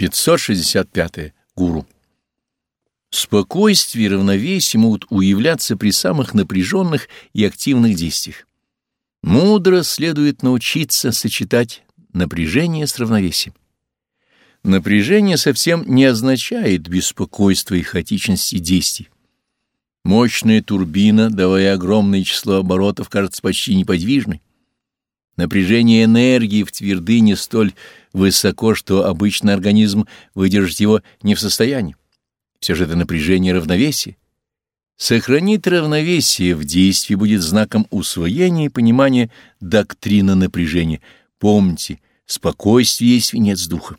565. Гуру. Спокойствие и равновесие могут уявляться при самых напряженных и активных действиях. Мудро следует научиться сочетать напряжение с равновесием. Напряжение совсем не означает беспокойство и хаотичности действий. Мощная турбина, давая огромное число оборотов, кажется почти неподвижной. Напряжение энергии в твердыне столь высоко, что обычный организм выдержать его не в состоянии. Все же это напряжение равновесия. Сохранить равновесие в действии будет знаком усвоения и понимания доктрины напряжения. Помните, спокойствие есть венец духа.